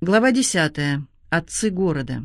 Глава 10. Отцы города.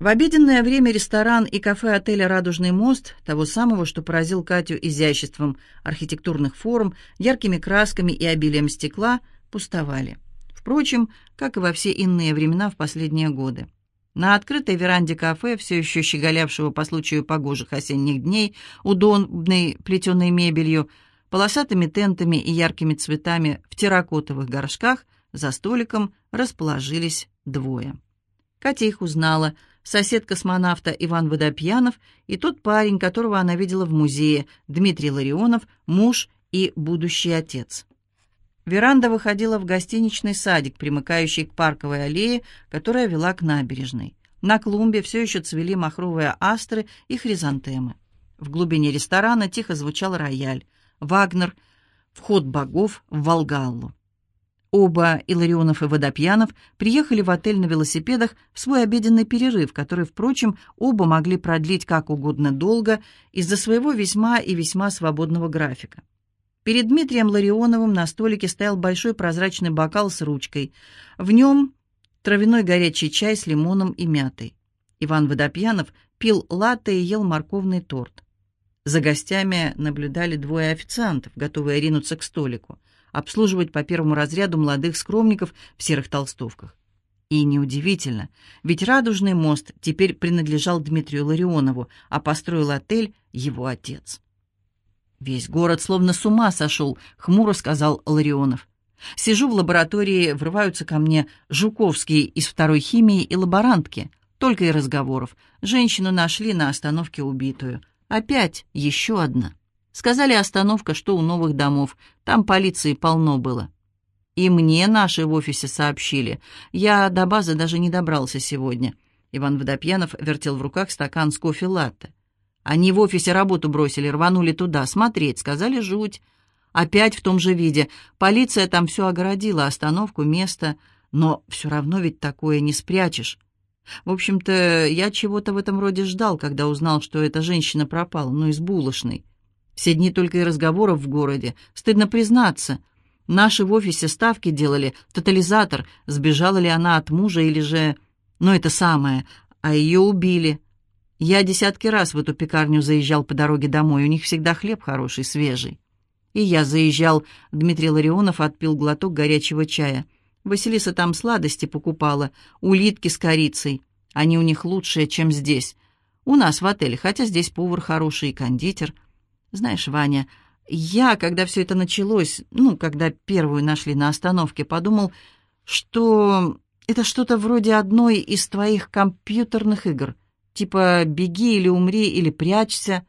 В обеденное время ресторан и кафе отеля «Радужный мост», того самого, что поразил Катю изяществом архитектурных форм, яркими красками и обилием стекла, пустовали. Впрочем, как и во все иные времена в последние годы. На открытой веранде кафе, все еще щеголявшего по случаю погожих осенних дней, удобной плетеной мебелью, полосатыми тентами и яркими цветами в терракотовых горшках за столиком расположились двое. Катя их узнала, сосед космонавта Иван Водопьянов и тот парень, которого она видела в музее, Дмитрий Ларионов, муж и будущий отец. Веранда выходила в гостиничный садик, примыкающий к парковой аллее, которая вела к набережной. На клумбе все еще цвели махровые астры и хризантемы. В глубине ресторана тихо звучал рояль. Вагнер, вход богов в Волгаллу. Оба, Иларионов и Водопьянов, приехали в отель на велосипедах в свой обеденный перерыв, который, впрочем, оба могли продлить как угодно долго из-за своего весьма и весьма свободного графика. Перед Дмитрием Ларионовым на столике стоял большой прозрачный бокал с ручкой. В нем травяной горячий чай с лимоном и мятой. Иван Водопьянов пил латте и ел морковный торт. За гостями наблюдали двое официантов, готовые ринуться к столику, обслуживать по первому разряду молодых скромников в серых толстовках. И неудивительно, ведь Радужный мост теперь принадлежал Дмитрию Ларионову, а построил отель его отец. «Весь город словно с ума сошел», — хмуро сказал Ларионов. «Сижу в лаборатории, врываются ко мне Жуковский из второй химии и лаборантки. Только и разговоров. Женщину нашли на остановке убитую. Опять еще одна. Сказали остановка, что у новых домов. Там полиции полно было. И мне наши в офисе сообщили. Я до базы даже не добрался сегодня. Иван Водопьянов вертел в руках стакан с кофе-латте. Они в офисе работу бросили, рванули туда, смотреть, сказали жуть. Опять в том же виде. Полиция там все огородила, остановку, место. Но все равно ведь такое не спрячешь. В общем-то, я чего-то в этом роде ждал, когда узнал, что эта женщина пропала, ну, из булочной. Все дни только и разговоров в городе. Стыдно признаться. Наши в офисе ставки делали, тотализатор, сбежала ли она от мужа или же... Ну, это самое. А ее убили. Я десятки раз в эту пекарню заезжал по дороге домой. У них всегда хлеб хороший, свежий. И я заезжал. Дмитрий Ларионов отпил глоток горячего чая. Василиса там сладости покупала, улитки с корицей. Они у них лучшие, чем здесь. У нас в отеле, хотя здесь повар хороший и кондитер. Знаешь, Ваня, я, когда все это началось, ну, когда первую нашли на остановке, подумал, что это что-то вроде одной из твоих компьютерных игр. Типа «беги или умри» или «прячься».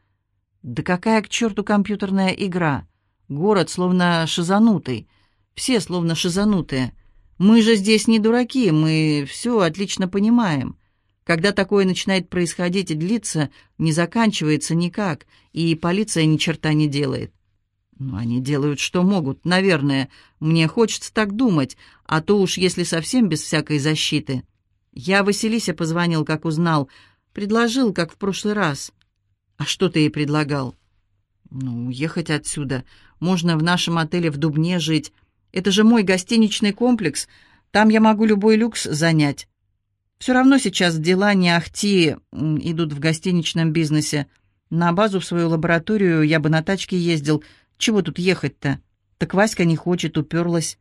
Да какая к черту компьютерная игра? Город словно шизанутый. Все словно шизанутые. Мы же здесь не дураки, мы все отлично понимаем. Когда такое начинает происходить и длиться, не заканчивается никак, и полиция ни черта не делает. Ну, они делают, что могут, наверное. Мне хочется так думать, а то уж если совсем без всякой защиты. Я Василисе позвонил, как узнал. Предложил, как в прошлый раз. А что ты ей предлагал? Ну, уехать отсюда. Можно в нашем отеле в Дубне жить. Это же мой гостиничный комплекс. Там я могу любой люкс занять. Все равно сейчас дела не ахти идут в гостиничном бизнесе. На базу в свою лабораторию я бы на тачке ездил. Чего тут ехать-то? Так Васька не хочет, уперлась.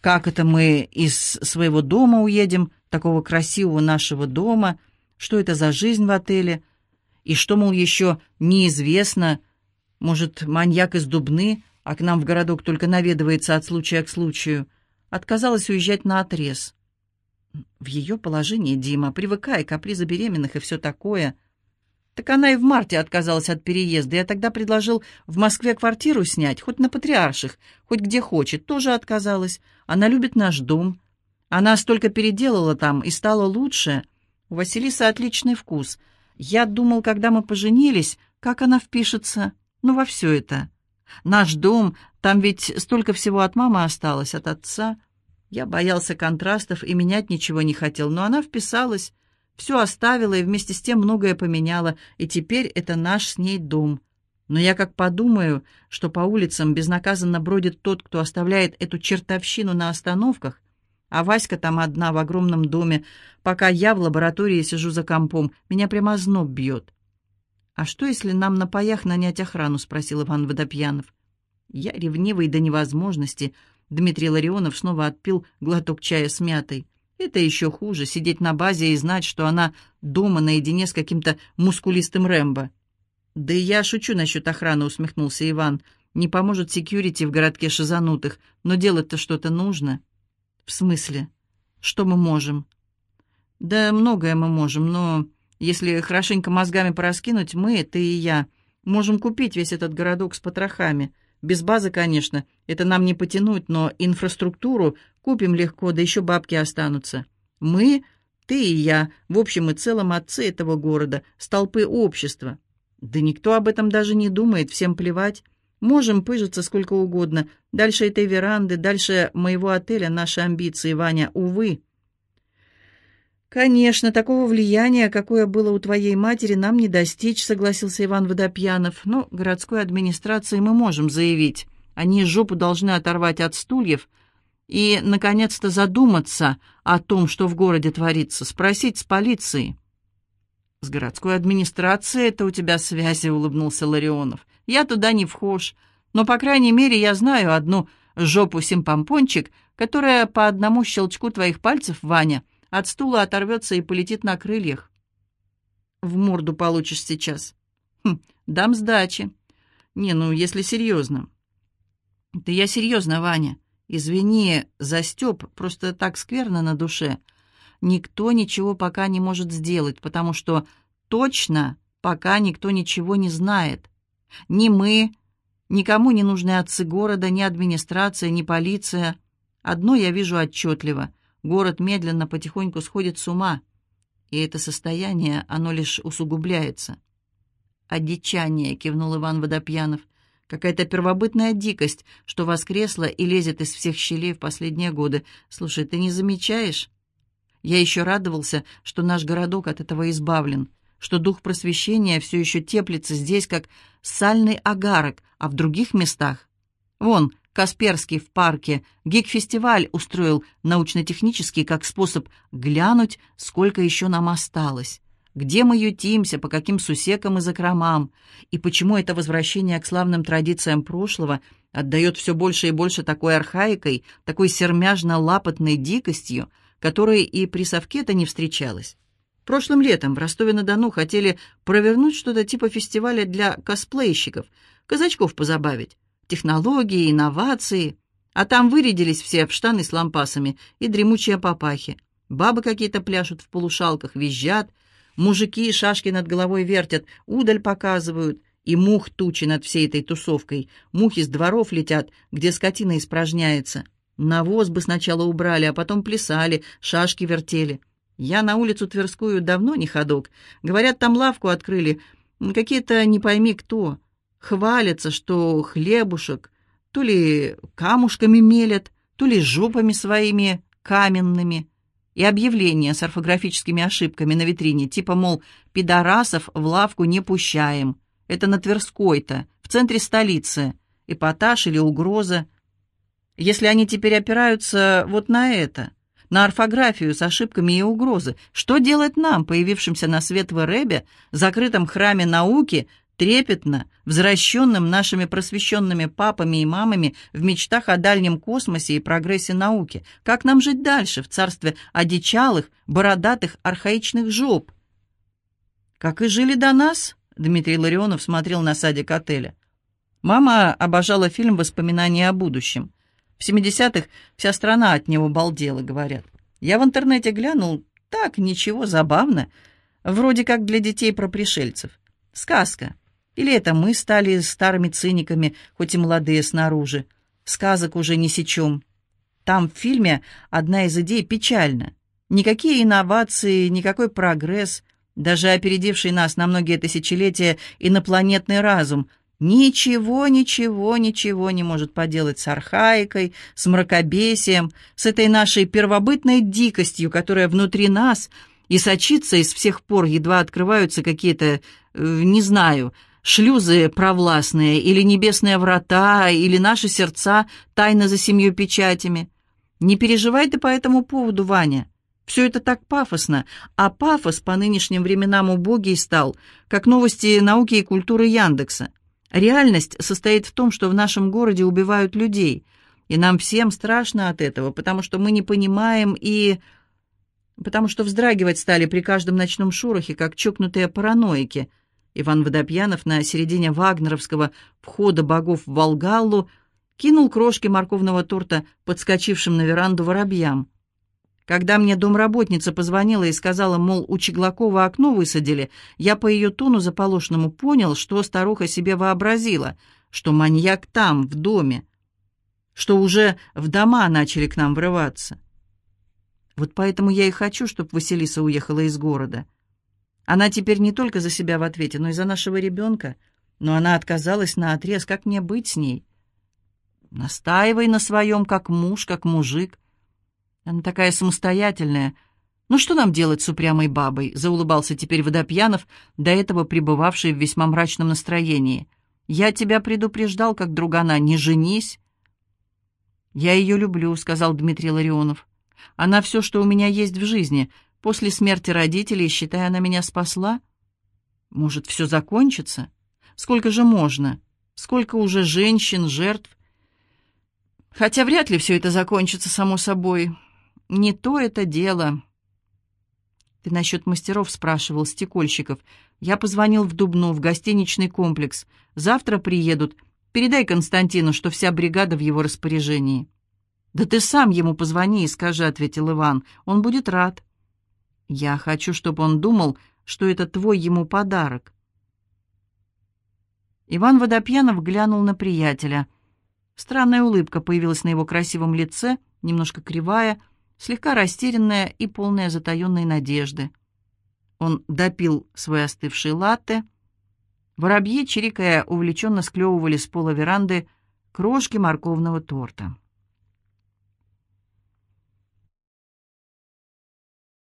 Как это мы из своего дома уедем, такого красивого нашего дома? Что это за жизнь в отеле? И что, мол, еще неизвестно? Может, маньяк из Дубны а к нам в городок только наведывается от случая к случаю, отказалась уезжать на отрез. В ее положении, Дима, привыкай, капризы беременных и все такое. Так она и в марте отказалась от переезда. Я тогда предложил в Москве квартиру снять, хоть на Патриарших, хоть где хочет. Тоже отказалась. Она любит наш дом. Она столько переделала там и стала лучше. У Василисы отличный вкус. Я думал, когда мы поженились, как она впишется, ну, во все это. Наш дом, там ведь столько всего от мамы осталось, от отца. Я боялся контрастов и менять ничего не хотел, но она вписалась, все оставила и вместе с тем многое поменяла, и теперь это наш с ней дом. Но я как подумаю, что по улицам безнаказанно бродит тот, кто оставляет эту чертовщину на остановках, а Васька там одна в огромном доме, пока я в лаборатории сижу за компом, меня прямо зноб бьет. «А что, если нам на паях нанять охрану?» — спросил Иван Водопьянов. Я ревнивый до невозможности. Дмитрий Ларионов снова отпил глоток чая с мятой. Это еще хуже — сидеть на базе и знать, что она дома наедине с каким-то мускулистым Рэмбо. «Да я шучу насчет охраны», — усмехнулся Иван. «Не поможет секьюрити в городке шизанутых, но делать-то что-то нужно». «В смысле? Что мы можем?» «Да многое мы можем, но если хорошенько мозгами пораскинуть, мы, ты и я, можем купить весь этот городок с потрохами. Без базы, конечно, это нам не потянуть, но инфраструктуру купим легко, да еще бабки останутся. Мы, ты и я, в общем и целом отцы этого города, столпы общества». Да никто об этом даже не думает, всем плевать. Можем пыжиться сколько угодно. Дальше этой веранды, дальше моего отеля наши амбиции, Ваня, увы. Конечно, такого влияния, какое было у твоей матери, нам не достичь, согласился Иван Водопьянов. Но городской администрации мы можем заявить. Они жопу должны оторвать от стульев и, наконец-то, задуматься о том, что в городе творится, спросить с полицией. «С городской администрацией это у тебя связи», — улыбнулся Ларионов. «Я туда не вхож, но, по крайней мере, я знаю одну жопу-симпомпончик, которая по одному щелчку твоих пальцев, Ваня, от стула оторвется и полетит на крыльях. В морду получишь сейчас. Хм, дам сдачи. Не, ну, если серьезно. Да я серьезно, Ваня. Извини за Степ, просто так скверно на душе никто ничего пока не может сделать, потому что точно пока никто ничего не знает. Ни мы, никому не нужны отцы города, ни администрация, ни полиция. Одно я вижу отчетливо. Город медленно, потихоньку сходит с ума. И это состояние, оно лишь усугубляется. «Одичание», — кивнул Иван Водопьянов. «Какая-то первобытная дикость, что воскресла и лезет из всех щелей в последние годы. Слушай, ты не замечаешь?» Я еще радовался, что наш городок от этого избавлен, что дух просвещения все еще теплится здесь, как сальный агарок, а в других местах... Вон, Касперский в парке гик-фестиваль устроил научно-технический как способ глянуть, сколько еще нам осталось, где мы ютимся, по каким сусекам и закромам, и почему это возвращение к славным традициям прошлого отдает все больше и больше такой архаикой, такой сермяжно-лапотной дикостью, которой и при совке-то не встречалась. Прошлым летом в Ростове-на-Дону хотели провернуть что-то типа фестиваля для косплейщиков, казачков позабавить. Технологии, инновации. А там вырядились все в штаны с лампасами и дремучие папахи. Бабы какие-то пляшут в полушалках, визжат. Мужики шашки над головой вертят, удаль показывают. И мух тучи над всей этой тусовкой. Мухи с дворов летят, где скотина испражняется. Навоз бы сначала убрали, а потом плясали, шашки вертели. Я на улицу Тверскую давно не ходок. Говорят, там лавку открыли. Какие-то не пойми кто. Хвалятся, что хлебушек то ли камушками мелят, то ли жопами своими каменными. И объявления с орфографическими ошибками на витрине, типа, мол, пидорасов в лавку не пущаем. Это на Тверской-то, в центре столицы. Эпатаж или угроза. Если они теперь опираются вот на это, на орфографию с ошибками и угрозы, что делать нам, появившимся на свет в Эребе, закрытом храме науки, трепетно, взращенным нашими просвещенными папами и мамами в мечтах о дальнем космосе и прогрессе науки? Как нам жить дальше в царстве одичалых, бородатых, архаичных жоп? Как и жили до нас, Дмитрий Ларионов смотрел на садик отеля. Мама обожала фильм «Воспоминания о будущем». В 70-х вся страна от него балдела, говорят. Я в интернете глянул, так, ничего, забавно. Вроде как для детей про пришельцев. Сказка. Или это мы стали старыми циниками, хоть и молодые снаружи. Сказок уже не сечем. Там в фильме одна из идей печальна. Никакие инновации, никакой прогресс, даже опередивший нас на многие тысячелетия инопланетный разум — Ничего, ничего, ничего не может поделать с архаикой, с мракобесием, с этой нашей первобытной дикостью, которая внутри нас и сочится из всех пор, едва открываются какие-то, э, не знаю, шлюзы провластные, или небесные врата, или наши сердца тайны за семью печатями. Не переживай ты по этому поводу, Ваня. Все это так пафосно, а пафос по нынешним временам убогий стал, как новости науки и культуры Яндекса. Реальность состоит в том, что в нашем городе убивают людей, и нам всем страшно от этого, потому что мы не понимаем и... потому что вздрагивать стали при каждом ночном шорохе, как чокнутые параноики. Иван Водопьянов на середине вагнеровского входа богов в Волгаллу кинул крошки морковного торта подскочившим на веранду воробьям. Когда мне домработница позвонила и сказала, мол, у Чеглакова окно высадили, я по ее тону заполошному понял, что старуха себе вообразила, что маньяк там, в доме, что уже в дома начали к нам врываться. Вот поэтому я и хочу, чтобы Василиса уехала из города. Она теперь не только за себя в ответе, но и за нашего ребенка. Но она отказалась на отрез, как мне быть с ней? Настаивай на своем, как муж, как мужик. Она такая самостоятельная. Ну что нам делать с упрямой бабой? Заулыбался теперь Водопьянов, до этого пребывавший в весьма мрачном настроении. Я тебя предупреждал, как другана, не женись. Я ее люблю, сказал Дмитрий Ларионов. Она все, что у меня есть в жизни. После смерти родителей, считай, она меня спасла. Может, все закончится? Сколько же можно? Сколько уже женщин, жертв? Хотя вряд ли все это закончится само собой. Не то это дело. Ты насчет мастеров спрашивал, стекольщиков. Я позвонил в Дубну, в гостиничный комплекс. Завтра приедут. Передай Константину, что вся бригада в его распоряжении. Да ты сам ему позвони и скажи, ответил Иван. Он будет рад. Я хочу, чтобы он думал, что это твой ему подарок. Иван Водопьянов глянул на приятеля. Странная улыбка появилась на его красивом лице, немножко кривая, слегка растерянная и полная затаенной надежды. Он допил свой остывший латте. Воробьи, чирикая, увлеченно склевывали с пола веранды крошки морковного торта.